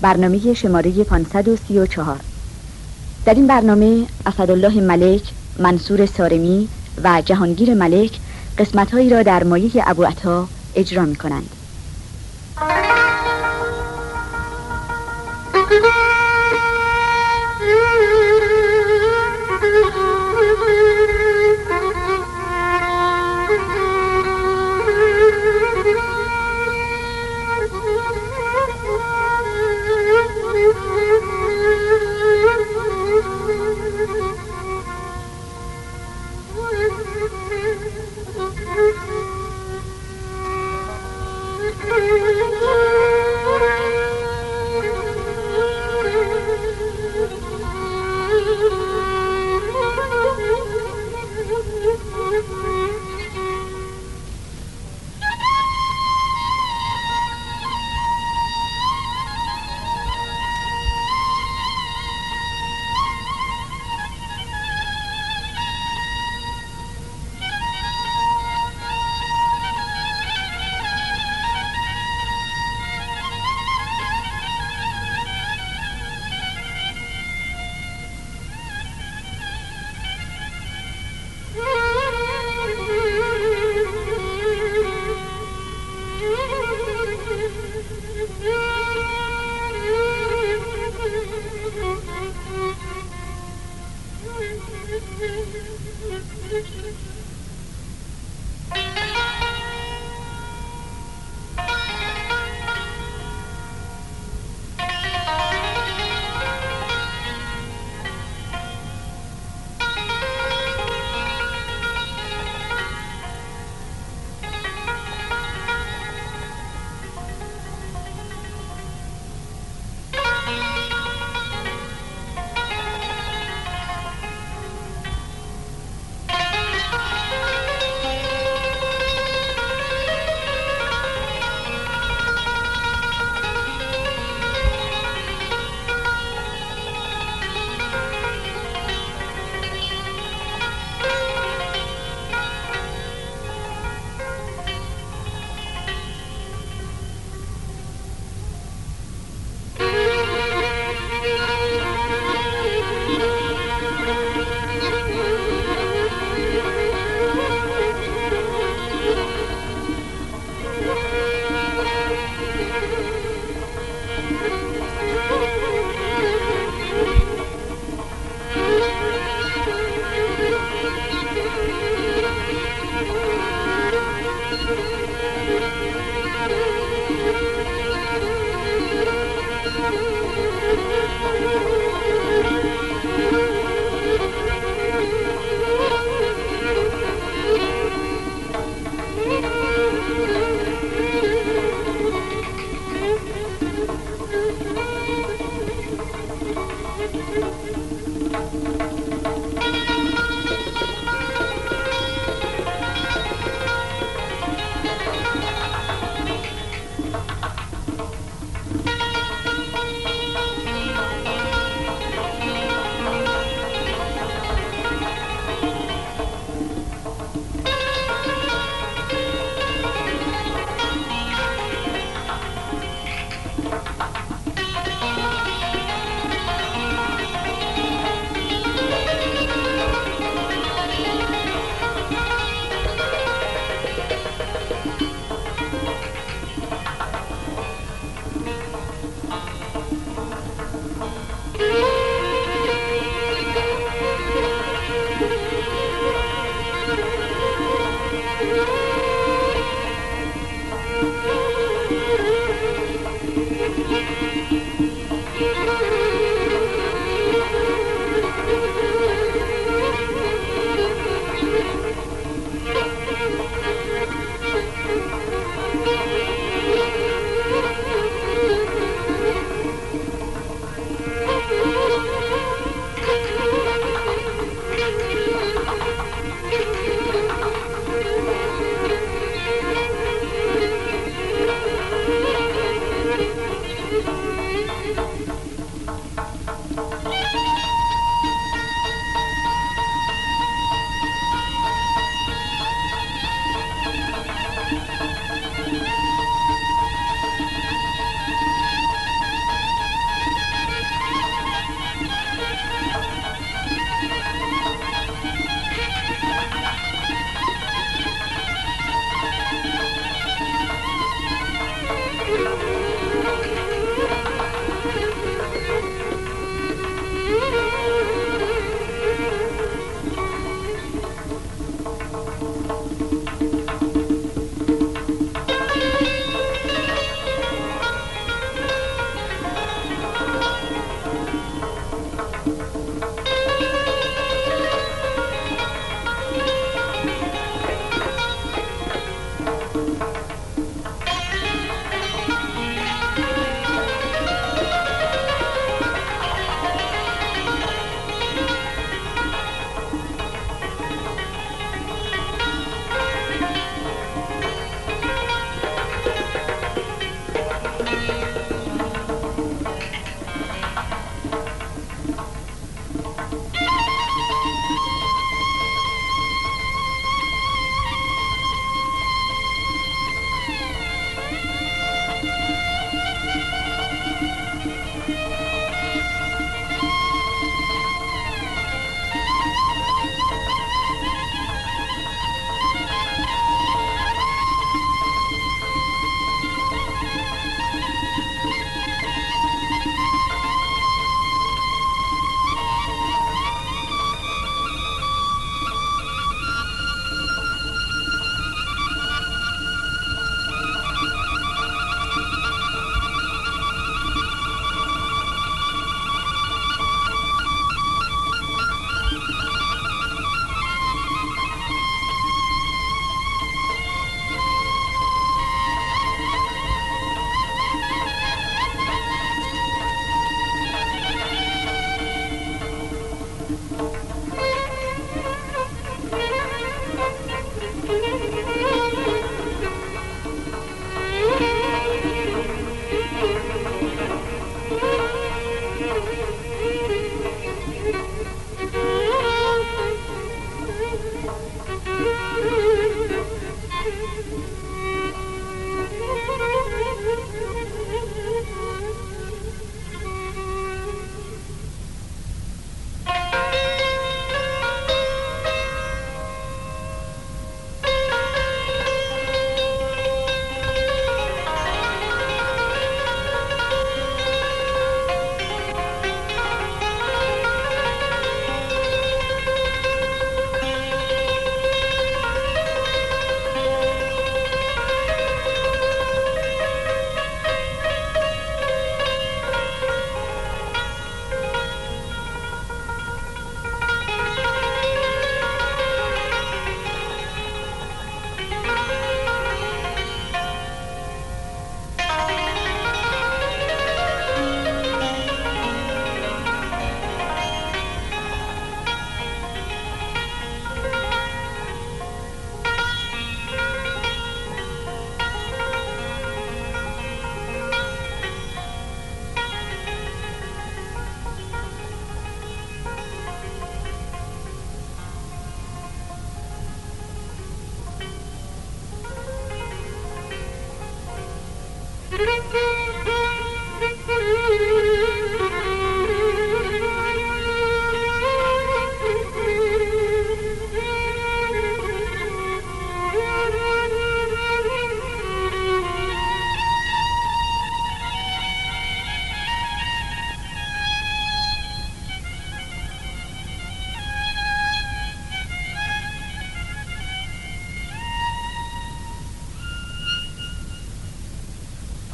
برنامه شماره 534 در این برنامه اسدالله ملک، منصور سارمی و جهانگیر ملک قسمتهایی را در مایه ابو عطا اجرا می کنند.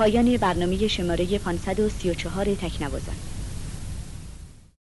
پایان برنامه شماره 534 تکنوازان.